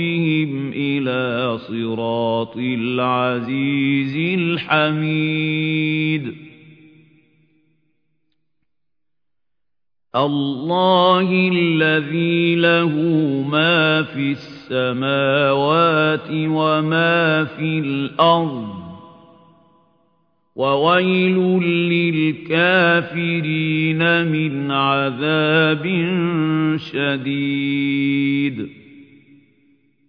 ربهم إلى صراط العزيز الحميد الله الذي له ما في السماوات وما في الأرض وويل للكافرين من عذاب شديد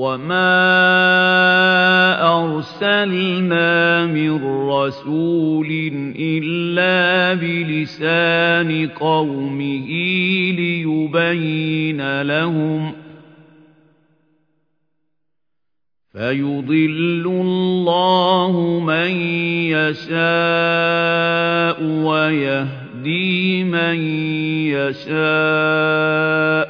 وما أرسلنا من رسول إلا بلسان قومه ليبين لهم فيضل الله من يشاء ويهدي من يشاء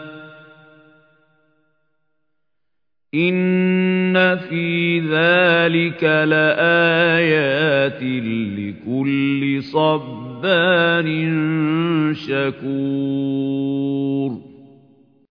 إن في ذلك لآيات لكل صبار شكور